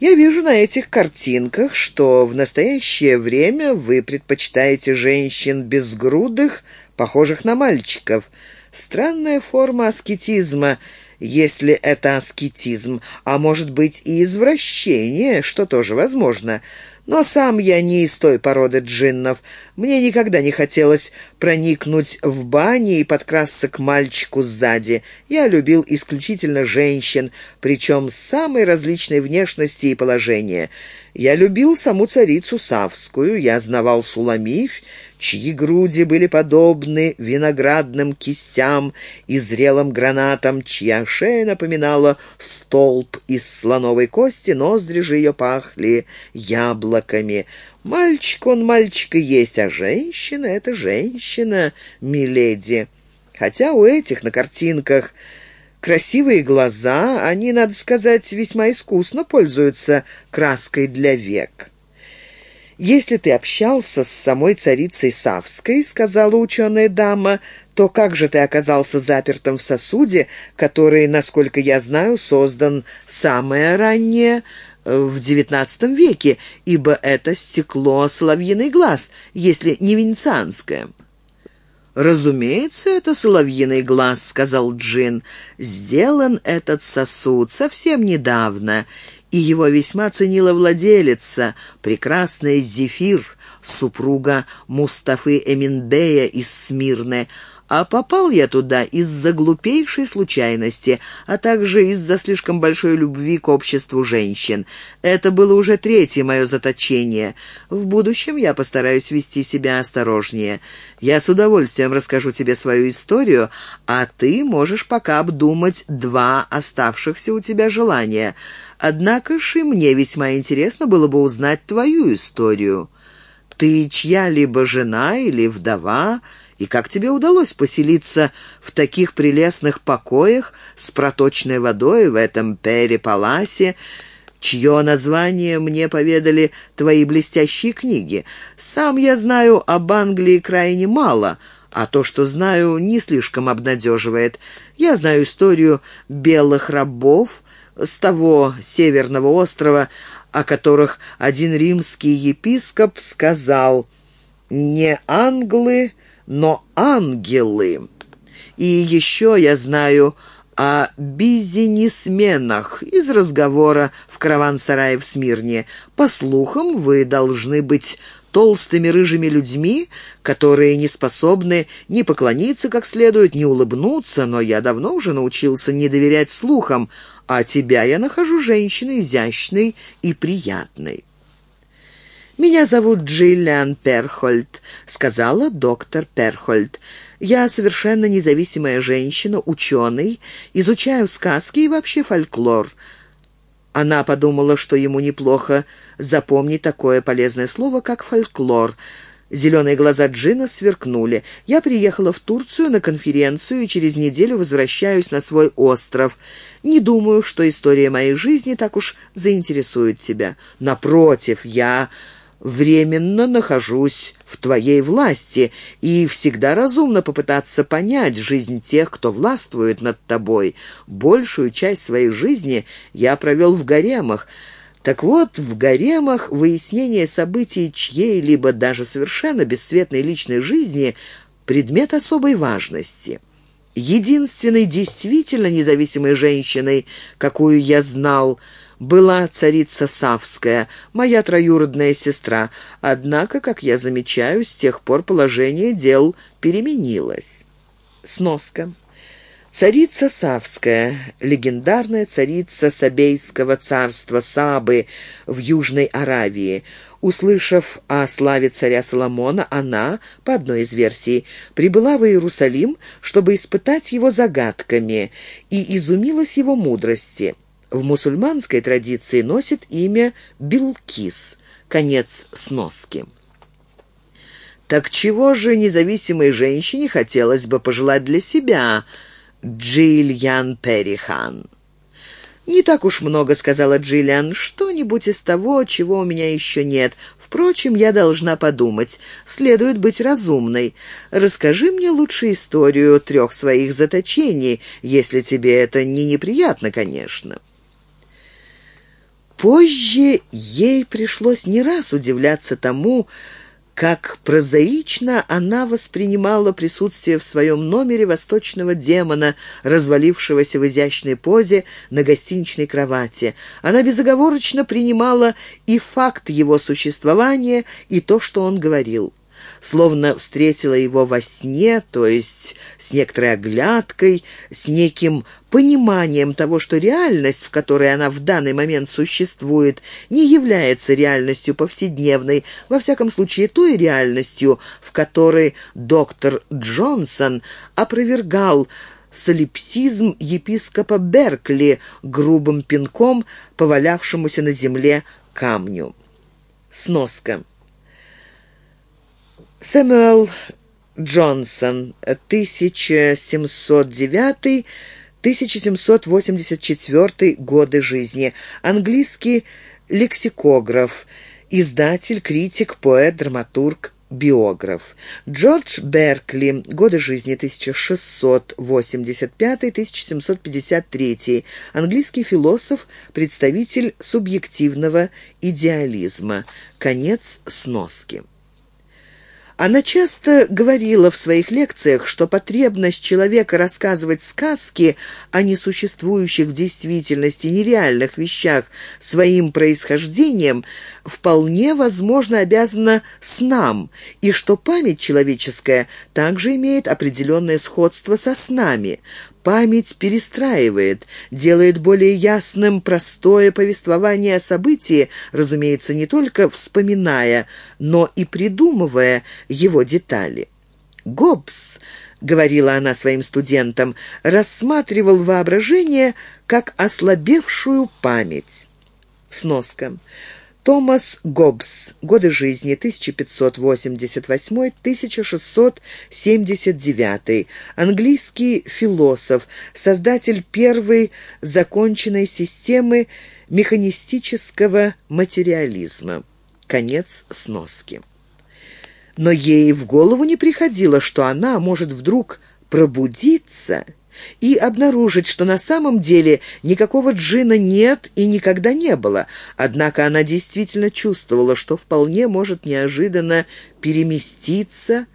Я вижу на этих картинках, что в настоящее время вы предпочитаете женщин безгрудых, похожих на мальчиков. Странная форма аскетизма, если это аскетизм, а может быть и извращение, что тоже возможно. Но сам я не из той породы джиннов. Мне никогда не хотелось проникнуть в бани и подкрасться к мальчику сзади. Я любил исключительно женщин, причем с самой различной внешности и положения. Я любил саму царицу Савскую, я знавал Суламифь, чьи груди были подобны виноградным кистям и зрелым гранатам, чья шея напоминала столб из слоновой кости, ноздри же ее пахли яблоками. Мальчик он мальчик и есть, а женщина — это женщина, миледи. Хотя у этих на картинках красивые глаза, они, надо сказать, весьма искусно пользуются краской для век. «Если ты общался с самой царицей Савской, — сказала ученая дама, — то как же ты оказался запертым в сосуде, который, насколько я знаю, создан самое раннее э, в девятнадцатом веке, ибо это стекло соловьиный глаз, если не венецианское?» «Разумеется, это соловьиный глаз», — сказал Джин. «Сделан этот сосуд совсем недавно, и его весьма ценила владелица, прекрасная Зефир, супруга Мустафы Эминбея из Смирны, а попал я туда из-за глупейшей случайности, а также из-за слишком большой любви к обществу женщин. Это было уже третье мое заточение. В будущем я постараюсь вести себя осторожнее. Я с удовольствием расскажу тебе свою историю, а ты можешь пока обдумать два оставшихся у тебя желания. Однако же мне весьма интересно было бы узнать твою историю. Ты чья-либо жена или вдова, и как тебе удалось поселиться в таких прелестных покоях с проточной водой в этом Пере-Паласе, чье название мне поведали твои блестящие книги? Сам я знаю об Англии крайне мало, а то, что знаю, не слишком обнадеживает. Я знаю историю белых рабов с того северного острова, о которых один римский епископ сказал «Не англы, но ангелы. И еще я знаю о бизнесменах из разговора в караван-сарае в Смирне. По слухам, вы должны быть толстыми рыжими людьми, которые не способны ни поклониться как следует, ни улыбнуться, но я давно уже научился не доверять слухам, а тебя я нахожу женщиной изящной и приятной. «Меня зовут Джиллиан Перхольд», — сказала доктор Перхольд. «Я совершенно независимая женщина, ученый, изучаю сказки и вообще фольклор». Она подумала, что ему неплохо запомнить такое полезное слово, как фольклор. Зеленые глаза Джина сверкнули. «Я приехала в Турцию на конференцию и через неделю возвращаюсь на свой остров. Не думаю, что история моей жизни так уж заинтересует тебя. Напротив, я временно нахожусь в твоей власти, и всегда разумно попытаться понять жизнь тех, кто властвует над тобой. Большую часть своей жизни я провел в гаремах. Так вот, в гаремах выяснение событий чьей-либо даже совершенно бесцветной личной жизни – предмет особой важности. Единственной действительно независимой женщиной, какую я знал – была царица Савская, моя троюродная сестра, однако, как я замечаю, с тех пор положение дел переменилось. Сноска. Царица Савская, легендарная царица Сабейского царства Сабы в Южной Аравии. Услышав о славе царя Соломона, она, по одной из версий, прибыла в Иерусалим, чтобы испытать его загадками, и изумилась его мудрости в мусульманской традиции носит имя Билкис, конец сноски. Так чего же независимой женщине хотелось бы пожелать для себя, Джильян Перихан? «Не так уж много», — сказала Джиллиан. «Что-нибудь из того, чего у меня еще нет. Впрочем, я должна подумать. Следует быть разумной. Расскажи мне лучше историю трех своих заточений, если тебе это не неприятно, конечно». Позже ей пришлось не раз удивляться тому, как прозаично она воспринимала присутствие в своем номере восточного демона, развалившегося в изящной позе на гостиничной кровати. Она безоговорочно принимала и факт его существования, и то, что он говорил словно встретила его во сне, то есть с некоторой оглядкой, с неким пониманием того, что реальность, в которой она в данный момент существует, не является реальностью повседневной, во всяком случае той реальностью, в которой доктор Джонсон опровергал солипсизм епископа Беркли грубым пинком, повалявшемуся на земле камню. Сноска. Сэмюэл Джонсон, 1709-1784 годы жизни. Английский лексикограф, издатель, критик, поэт, драматург, биограф. Джордж Беркли. Годы жизни 1685-1753. Английский философ, представитель субъективного идеализма. Конец сноски. Она часто говорила в своих лекциях, что потребность человека рассказывать сказки о несуществующих в действительности нереальных вещах своим происхождением вполне возможно обязана снам, и что память человеческая также имеет определенное сходство со снами. Память перестраивает, делает более ясным простое повествование о событии, разумеется, не только вспоминая, но и придумывая его детали. Гоббс, говорила она своим студентам, рассматривал воображение как ослабевшую память. Сноска. Томас Гоббс. Годы жизни 1588-1679. Английский философ, создатель первой законченной системы механистического материализма. Конец сноски. Но ей в голову не приходило, что она может вдруг пробудиться и обнаружить, что на самом деле никакого джина нет и никогда не было. Однако она действительно чувствовала, что вполне может неожиданно переместиться,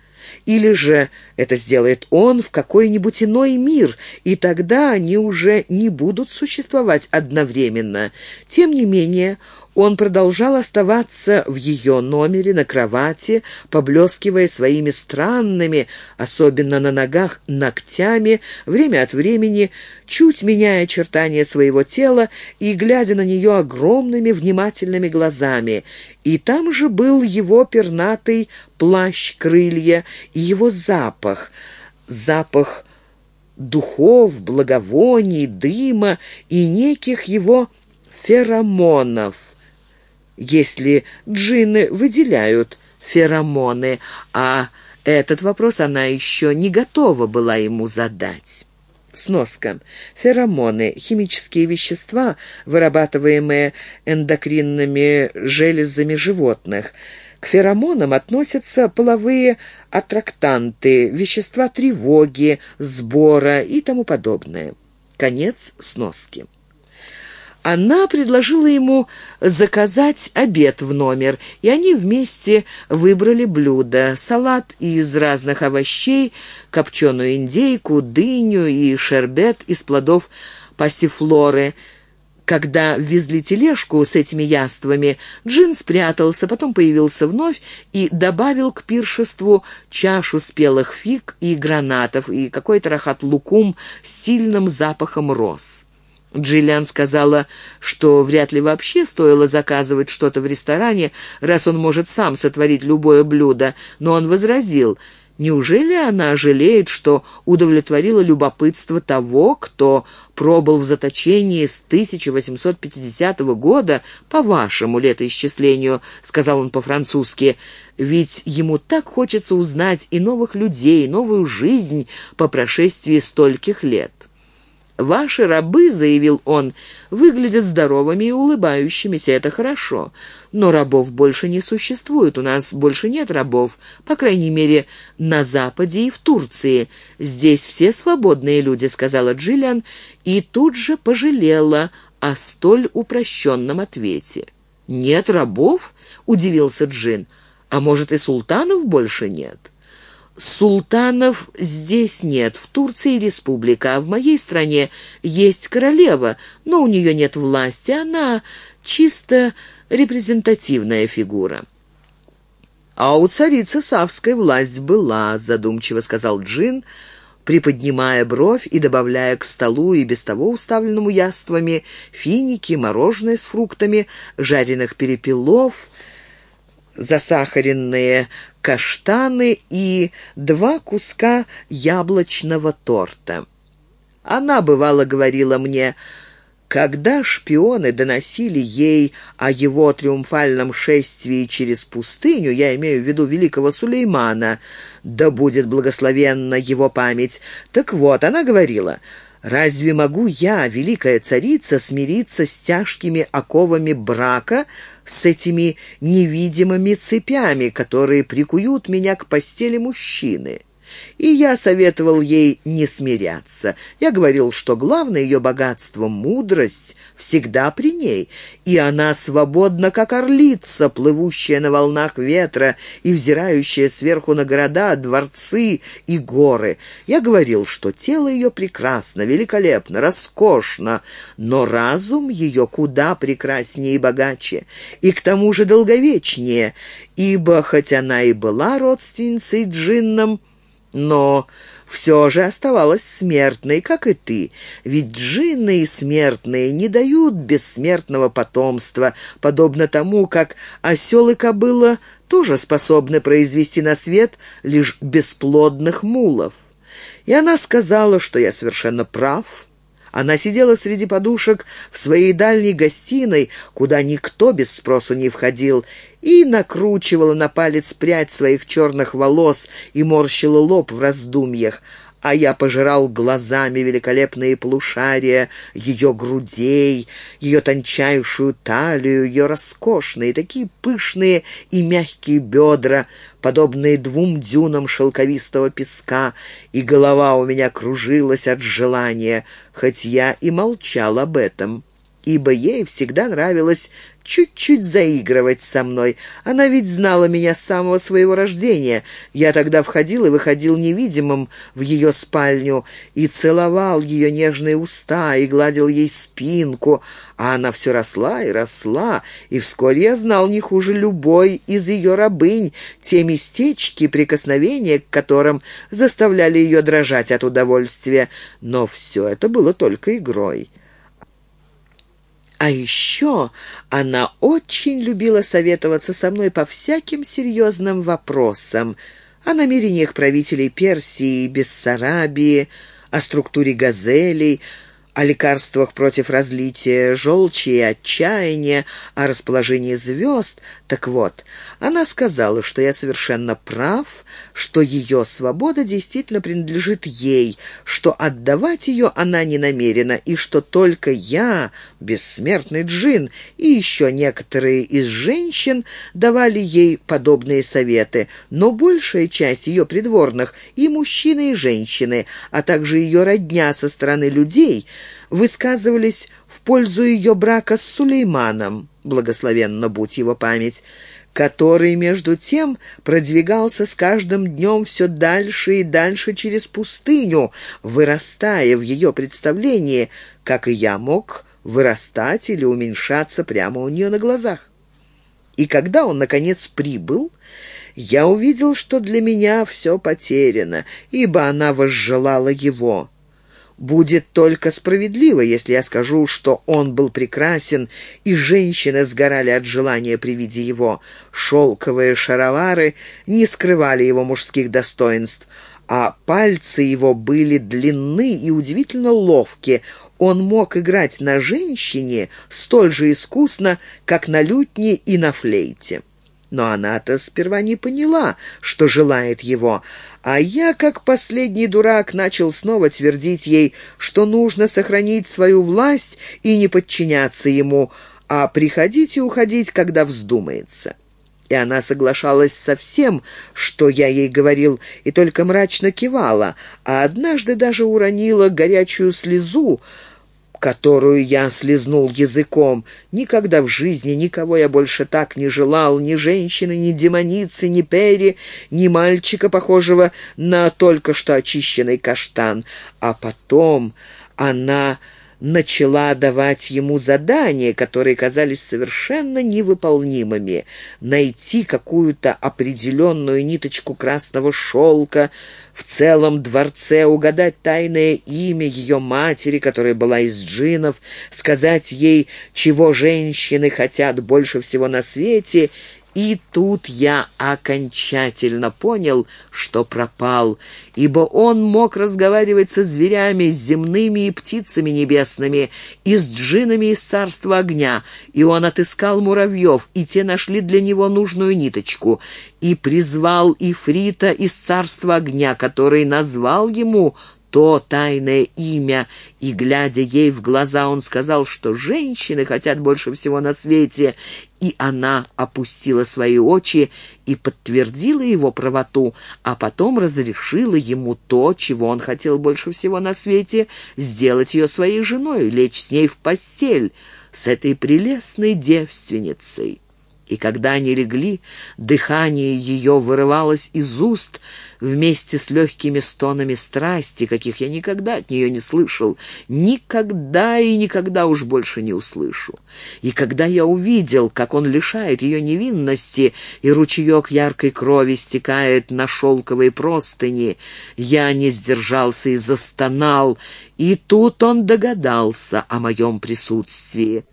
или же это сделает он в какой-нибудь иной мир, и тогда они уже не будут существовать одновременно. Тем не менее, он продолжал оставаться в ее номере на кровати, поблескивая своими странными, особенно на ногах, ногтями, время от времени, чуть меняя очертания своего тела и глядя на нее огромными внимательными глазами. И там же был его пернатый плащ-крылья и его запах, запах духов, благовоний, дыма и неких его феромонов если джинны выделяют феромоны, а этот вопрос она еще не готова была ему задать. Сноска. Феромоны – химические вещества, вырабатываемые эндокринными железами животных. К феромонам относятся половые аттрактанты, вещества тревоги, сбора и тому подобное. Конец сноски она предложила ему заказать обед в номер, и они вместе выбрали блюда. Салат из разных овощей, копченую индейку, дыню и шербет из плодов пассифлоры. Когда везли тележку с этими яствами, Джин спрятался, потом появился вновь и добавил к пиршеству чашу спелых фиг и гранатов и какой-то рахат-лукум с сильным запахом роз. Джиллиан сказала, что вряд ли вообще стоило заказывать что-то в ресторане, раз он может сам сотворить любое блюдо, но он возразил, неужели она жалеет, что удовлетворила любопытство того, кто пробыл в заточении с 1850 года, по вашему летоисчислению, сказал он по-французски, ведь ему так хочется узнать и новых людей, новую жизнь по прошествии стольких лет. «Ваши рабы, — заявил он, — выглядят здоровыми и улыбающимися, это хорошо. Но рабов больше не существует, у нас больше нет рабов, по крайней мере, на Западе и в Турции. Здесь все свободные люди, — сказала Джиллиан, и тут же пожалела о столь упрощенном ответе. «Нет рабов?» — удивился Джин. «А может, и султанов больше нет?» «Султанов здесь нет, в Турции республика, а в моей стране есть королева, но у нее нет власти, она чисто репрезентативная фигура». «А у царицы Савской власть была», — задумчиво сказал Джин, приподнимая бровь и добавляя к столу и без того уставленному яствами финики, мороженое с фруктами, жареных перепелов, засахаренные каштаны и два куска яблочного торта. Она, бывало, говорила мне, когда шпионы доносили ей о его триумфальном шествии через пустыню, я имею в виду великого Сулеймана, да будет благословенна его память, так вот, она говорила, «Разве могу я, великая царица, смириться с тяжкими оковами брака, с этими невидимыми цепями, которые прикуют меня к постели мужчины?» И я советовал ей не смиряться. Я говорил, что главное ее богатство — мудрость, всегда при ней, и она свободна, как орлица, плывущая на волнах ветра и взирающая сверху на города, дворцы и горы. Я говорил, что тело ее прекрасно, великолепно, роскошно, но разум ее куда прекраснее и богаче, и к тому же долговечнее, ибо, хоть она и была родственницей джинном, но все же оставалась смертной, как и ты, ведь джинны и смертные не дают бессмертного потомства, подобно тому, как осел и кобыла тоже способны произвести на свет лишь бесплодных мулов. И она сказала, что я совершенно прав, она сидела среди подушек в своей дальней гостиной, куда никто без спросу не входил, и накручивала на палец прядь своих черных волос и морщила лоб в раздумьях а я пожирал глазами великолепные полушария ее грудей, ее тончайшую талию, ее роскошные, такие пышные и мягкие бедра, подобные двум дюнам шелковистого песка, и голова у меня кружилась от желания, хоть я и молчал об этом, ибо ей всегда нравилось чуть-чуть заигрывать со мной. Она ведь знала меня с самого своего рождения. Я тогда входил и выходил невидимым в ее спальню и целовал ее нежные уста и гладил ей спинку, а она все росла и росла, и вскоре я знал не хуже любой из ее рабынь те местечки, прикосновения к которым заставляли ее дрожать от удовольствия. Но все это было только игрой. А еще она очень любила советоваться со мной по всяким серьезным вопросам о намерениях правителей Персии и Бессарабии, о структуре газелей, о лекарствах против разлития желчи и отчаяния, о расположении звезд. Так вот, она сказала, что я совершенно прав, что ее свобода действительно принадлежит ей, что отдавать ее она не намерена, и что только я, бессмертный джин, и еще некоторые из женщин давали ей подобные советы, но большая часть ее придворных, и мужчины, и женщины, а также ее родня со стороны людей — высказывались в пользу ее брака с Сулейманом, благословенно будь его память, который, между тем, продвигался с каждым днем все дальше и дальше через пустыню, вырастая в ее представлении, как и я мог вырастать или уменьшаться прямо у нее на глазах. И когда он, наконец, прибыл, я увидел, что для меня все потеряно, ибо она возжелала его. Будет только справедливо, если я скажу, что он был прекрасен, и женщины сгорали от желания при виде его. Шелковые шаровары не скрывали его мужских достоинств, а пальцы его были длинны и удивительно ловки. Он мог играть на женщине столь же искусно, как на лютне и на флейте. Но она-то сперва не поняла, что желает его, а я, как последний дурак, начал снова твердить ей, что нужно сохранить свою власть и не подчиняться ему, а приходить и уходить, когда вздумается. И она соглашалась со всем, что я ей говорил, и только мрачно кивала, а однажды даже уронила горячую слезу, которую я слезнул языком. Никогда в жизни никого я больше так не желал, ни женщины, ни демоницы, ни пери, ни мальчика, похожего на только что очищенный каштан. А потом она начала давать ему задания, которые казались совершенно невыполнимыми. Найти какую-то определенную ниточку красного шелка в целом дворце, угадать тайное имя ее матери, которая была из джинов, сказать ей, чего женщины хотят больше всего на свете, и тут я окончательно понял, что пропал, ибо он мог разговаривать со зверями, с земными и птицами небесными, и с джинами из царства огня, и он отыскал муравьев, и те нашли для него нужную ниточку, и призвал Ифрита из царства огня, который назвал ему то тайное имя, и, глядя ей в глаза, он сказал, что женщины хотят больше всего на свете, и она опустила свои очи и подтвердила его правоту, а потом разрешила ему то, чего он хотел больше всего на свете, сделать ее своей женой, лечь с ней в постель, с этой прелестной девственницей. И когда они легли, дыхание ее вырывалось из уст вместе с легкими стонами страсти, каких я никогда от нее не слышал, никогда и никогда уж больше не услышу. И когда я увидел, как он лишает ее невинности, и ручеек яркой крови стекает на шелковые простыни, я не сдержался и застонал, и тут он догадался о моем присутствии.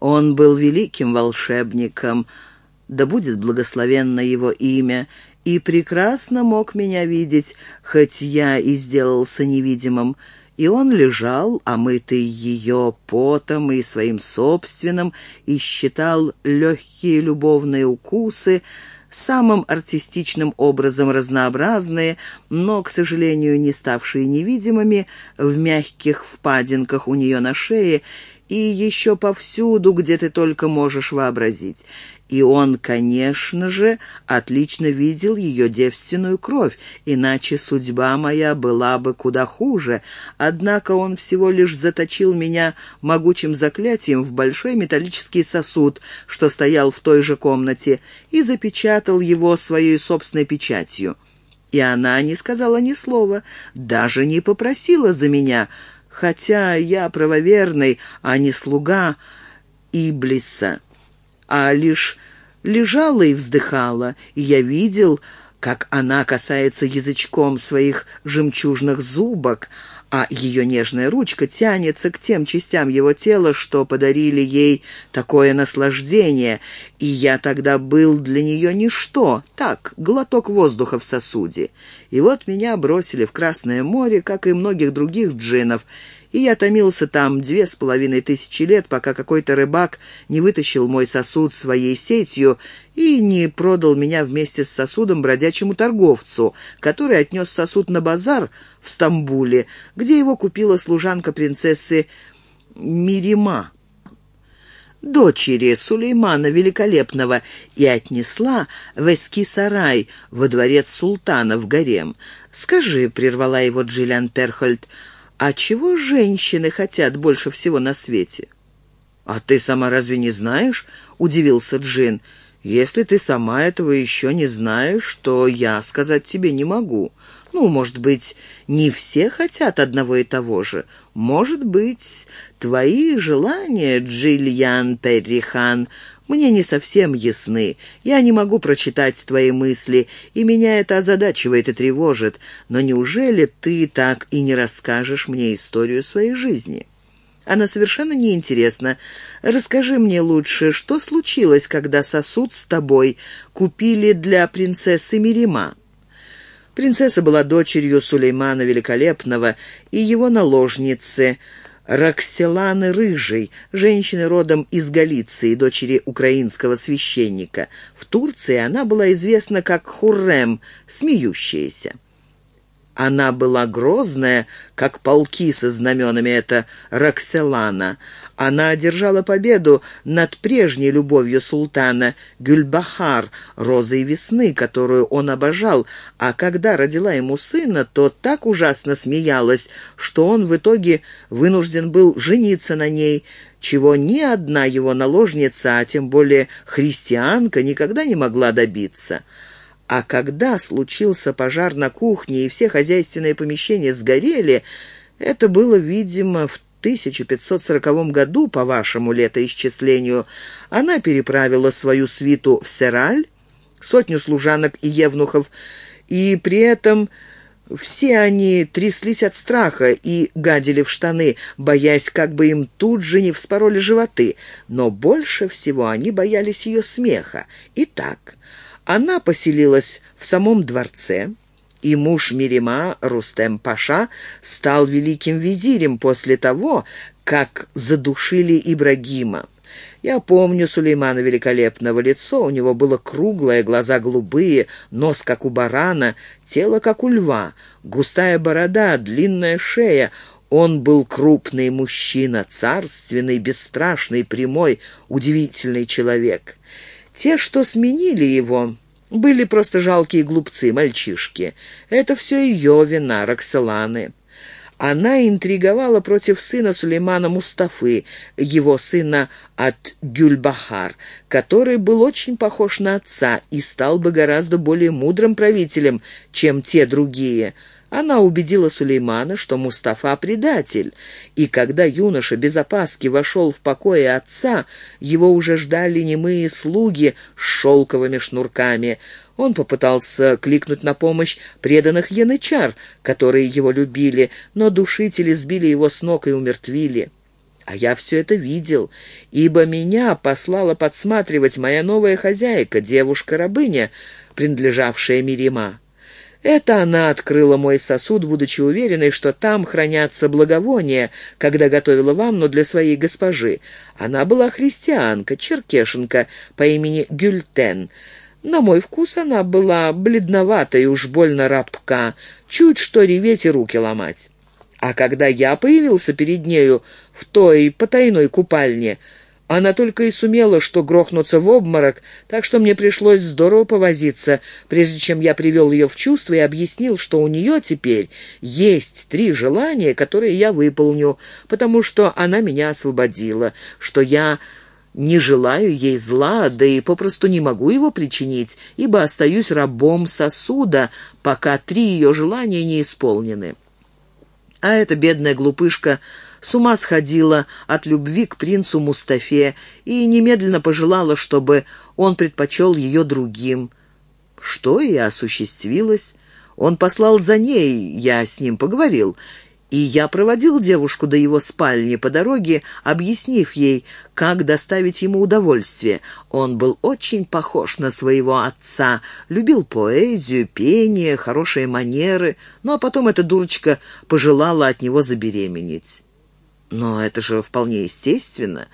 Он был великим волшебником, да будет благословенно его имя, и прекрасно мог меня видеть, хоть я и сделался невидимым. И он лежал, омытый ее потом и своим собственным, и считал легкие любовные укусы, самым артистичным образом разнообразные, но, к сожалению, не ставшие невидимыми, в мягких впадинках у нее на шее и еще повсюду, где ты только можешь вообразить. И он, конечно же, отлично видел ее девственную кровь, иначе судьба моя была бы куда хуже. Однако он всего лишь заточил меня могучим заклятием в большой металлический сосуд, что стоял в той же комнате, и запечатал его своей собственной печатью. И она не сказала ни слова, даже не попросила за меня — хотя я правоверный, а не слуга Иблиса, а лишь лежала и вздыхала, и я видел, как она касается язычком своих жемчужных зубок, а ее нежная ручка тянется к тем частям его тела, что подарили ей такое наслаждение, и я тогда был для нее ничто, так, глоток воздуха в сосуде. И вот меня бросили в Красное море, как и многих других джинов, и я томился там две с половиной тысячи лет, пока какой-то рыбак не вытащил мой сосуд своей сетью и не продал меня вместе с сосудом бродячему торговцу, который отнес сосуд на базар в Стамбуле, где его купила служанка принцессы Мирима дочери Сулеймана Великолепного, и отнесла в Эски-Сарай, во дворец султана в гарем. «Скажи», — прервала его Джиллиан Перхольд, «А чего женщины хотят больше всего на свете?» «А ты сама разве не знаешь?» — удивился Джин. «Если ты сама этого еще не знаешь, то я сказать тебе не могу. Ну, может быть, не все хотят одного и того же. Может быть, твои желания, Джильян Перрихан, мне не совсем ясны. Я не могу прочитать твои мысли, и меня это озадачивает и тревожит. Но неужели ты так и не расскажешь мне историю своей жизни?» Она совершенно неинтересна. Расскажи мне лучше, что случилось, когда сосуд с тобой купили для принцессы Мирима?» Принцесса была дочерью Сулеймана Великолепного и его наложницы Рокселаны Рыжей, женщины родом из Галиции, дочери украинского священника. В Турции она была известна как Хуррем, смеющаяся. Она была грозная, как полки со знаменами, это Рокселана, Она одержала победу над прежней любовью султана Гюльбахар, розой весны, которую он обожал, а когда родила ему сына, то так ужасно смеялась, что он в итоге вынужден был жениться на ней, чего ни одна его наложница, а тем более христианка, никогда не могла добиться. А когда случился пожар на кухне и все хозяйственные помещения сгорели, это было, видимо, в 1540 году, по вашему летоисчислению, она переправила свою свиту в Сераль, сотню служанок и евнухов, и при этом все они тряслись от страха и гадили в штаны, боясь, как бы им тут же не вспороли животы. Но больше всего они боялись ее смеха. Итак, она поселилась в самом дворце, и муж Мирима, Рустем Паша, стал великим визирем после того, как задушили Ибрагима. Я помню Сулеймана Великолепного. Лицо у него было круглое, глаза голубые, нос, как у барана, тело, как у льва, густая борода, длинная шея. Он был крупный мужчина, царственный, бесстрашный, прямой, удивительный человек. Те, что сменили его, были просто жалкие глупцы, мальчишки. Это все ее вина, Роксоланы. Она интриговала против сына Сулеймана Мустафы, его сына от Гюльбахар, который был очень похож на отца и стал бы гораздо более мудрым правителем, чем те другие – она убедила Сулеймана, что Мустафа предатель, и когда юноша без опаски вошел в покои отца, его уже ждали немые слуги с шелковыми шнурками. Он попытался кликнуть на помощь преданных янычар, которые его любили, но душители сбили его с ног и умертвили. А я все это видел, ибо меня послала подсматривать моя новая хозяйка, девушка-рабыня, принадлежавшая Мирима. Это она открыла мой сосуд, будучи уверенной, что там хранятся благовония, когда готовила ванну для своей госпожи. Она была христианка, черкешенка по имени Гюльтен. На мой вкус она была бледновата и уж больно рабка, чуть что реветь и руки ломать. А когда я появился перед нею в той потайной купальне, она только и сумела, что грохнуться в обморок, так что мне пришлось здорово повозиться, прежде чем я привел ее в чувство и объяснил, что у нее теперь есть три желания, которые я выполню, потому что она меня освободила, что я не желаю ей зла, да и попросту не могу его причинить, ибо остаюсь рабом сосуда, пока три ее желания не исполнены. А эта бедная глупышка с ума сходила от любви к принцу Мустафе и немедленно пожелала, чтобы он предпочел ее другим. Что и осуществилось. Он послал за ней, я с ним поговорил, и я проводил девушку до его спальни по дороге, объяснив ей, как доставить ему удовольствие. Он был очень похож на своего отца, любил поэзию, пение, хорошие манеры, ну а потом эта дурочка пожелала от него забеременеть. Но это же вполне естественно.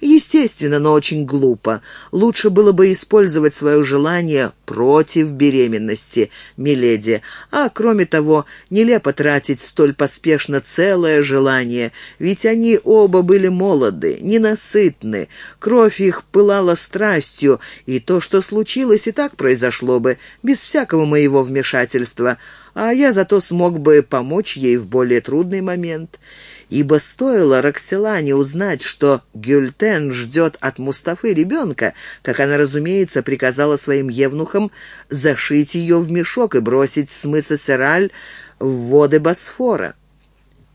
Естественно, но очень глупо. Лучше было бы использовать свое желание против беременности, миледи. А, кроме того, нелепо тратить столь поспешно целое желание, ведь они оба были молоды, ненасытны, кровь их пылала страстью, и то, что случилось, и так произошло бы, без всякого моего вмешательства, а я зато смог бы помочь ей в более трудный момент» ибо стоило Рокселане узнать, что Гюльтен ждет от Мустафы ребенка, как она, разумеется, приказала своим евнухам зашить ее в мешок и бросить с мыса Сераль в воды Босфора.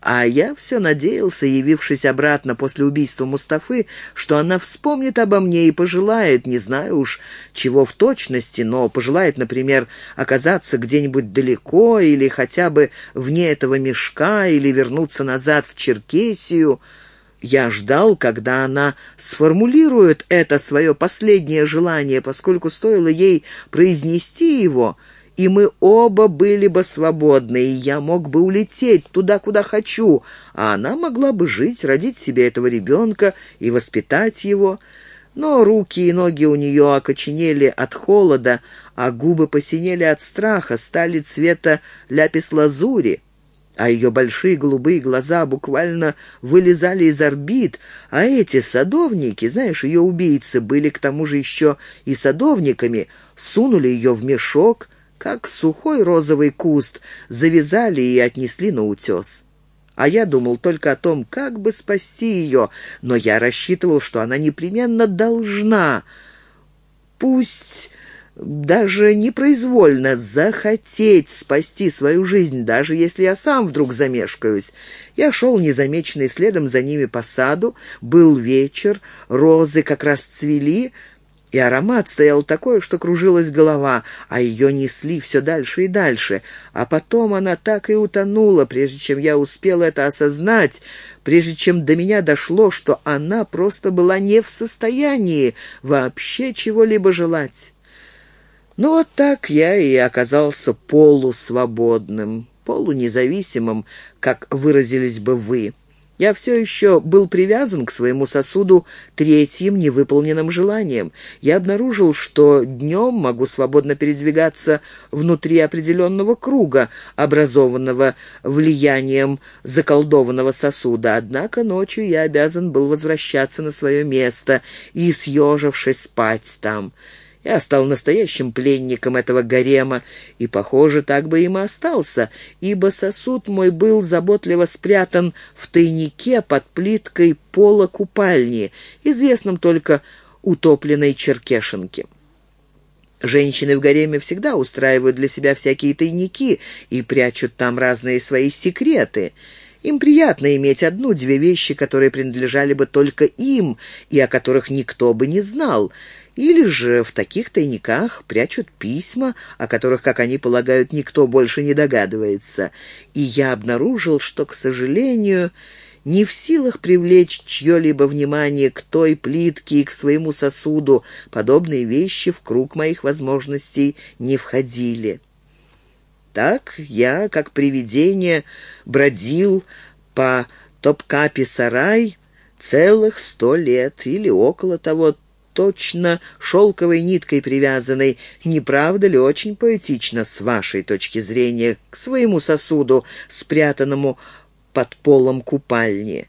А я все надеялся, явившись обратно после убийства Мустафы, что она вспомнит обо мне и пожелает, не знаю уж чего в точности, но пожелает, например, оказаться где-нибудь далеко или хотя бы вне этого мешка или вернуться назад в Черкесию. Я ждал, когда она сформулирует это свое последнее желание, поскольку стоило ей произнести его — и мы оба были бы свободны, и я мог бы улететь туда, куда хочу, а она могла бы жить, родить себе этого ребенка и воспитать его. Но руки и ноги у нее окоченели от холода, а губы посинели от страха, стали цвета ляпис-лазури. а ее большие голубые глаза буквально вылезали из орбит, а эти садовники, знаешь, ее убийцы были к тому же еще и садовниками, сунули ее в мешок, как сухой розовый куст, завязали и отнесли на утес. А я думал только о том, как бы спасти ее, но я рассчитывал, что она непременно должна, пусть даже непроизвольно захотеть спасти свою жизнь, даже если я сам вдруг замешкаюсь. Я шел незамеченный следом за ними по саду, был вечер, розы как раз цвели, и аромат стоял такой, что кружилась голова, а ее несли все дальше и дальше. А потом она так и утонула, прежде чем я успел это осознать, прежде чем до меня дошло, что она просто была не в состоянии вообще чего-либо желать. Ну вот так я и оказался полусвободным, полунезависимым, как выразились бы вы. Я все еще был привязан к своему сосуду третьим невыполненным желанием. Я обнаружил, что днем могу свободно передвигаться внутри определенного круга, образованного влиянием заколдованного сосуда, однако ночью я обязан был возвращаться на свое место и, съежившись, спать там. Я стал настоящим пленником этого гарема, и, похоже, так бы им и остался, ибо сосуд мой был заботливо спрятан в тайнике под плиткой пола купальни, известном только утопленной черкешенке. Женщины в гареме всегда устраивают для себя всякие тайники и прячут там разные свои секреты. Им приятно иметь одну-две вещи, которые принадлежали бы только им и о которых никто бы не знал — или же в таких тайниках прячут письма, о которых, как они полагают, никто больше не догадывается. И я обнаружил, что, к сожалению, не в силах привлечь чье-либо внимание к той плитке и к своему сосуду. Подобные вещи в круг моих возможностей не входили. Так я, как привидение, бродил по Топкапи-сарай целых сто лет или около того, точно шелковой ниткой привязанной. Не правда ли очень поэтично с вашей точки зрения к своему сосуду, спрятанному под полом купальни?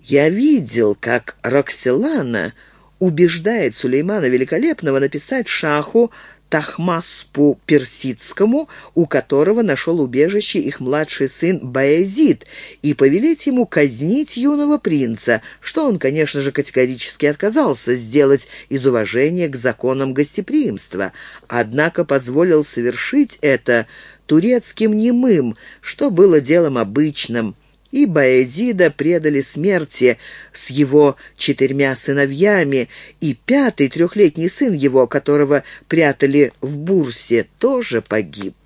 Я видел, как Рокселана убеждает Сулеймана Великолепного написать шаху Тахмаспу Персидскому, у которого нашел убежище их младший сын Баязид, и повелеть ему казнить юного принца, что он, конечно же, категорически отказался сделать из уважения к законам гостеприимства, однако позволил совершить это турецким немым, что было делом обычным – и Баязида предали смерти с его четырьмя сыновьями, и пятый трехлетний сын его, которого прятали в Бурсе, тоже погиб.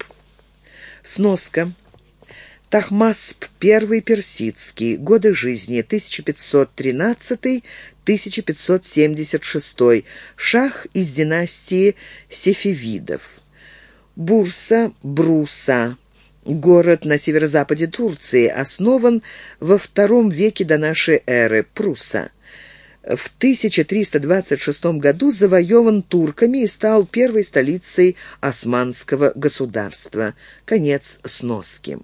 Сноска. Тахмасп I персидский. Годы жизни 1513-1576. Шах из династии Сефевидов. Бурса, Бруса. Город на северо-западе Турции основан во втором веке до нашей эры, Пруса. В 1326 году завоеван турками и стал первой столицей османского государства. Конец сноски.